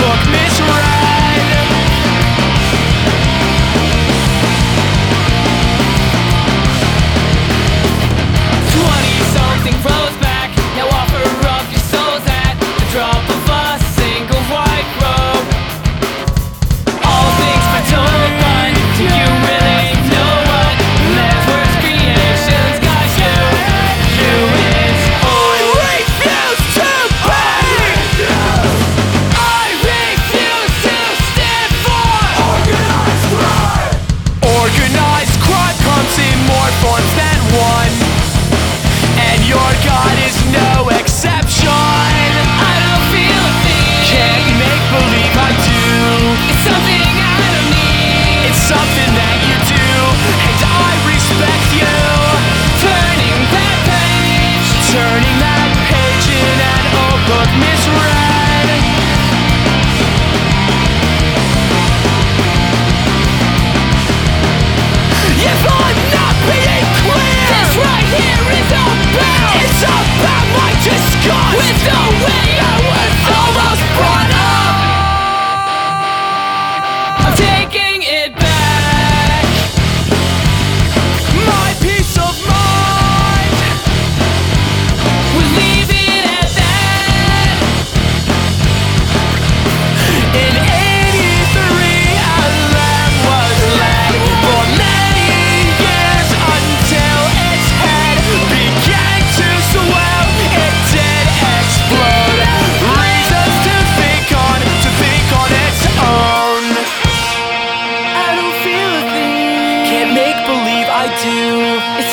book me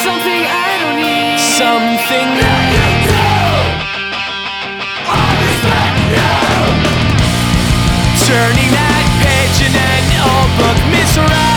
something I don't need. Something that you do. I respect you. Turning that page in an old book misery.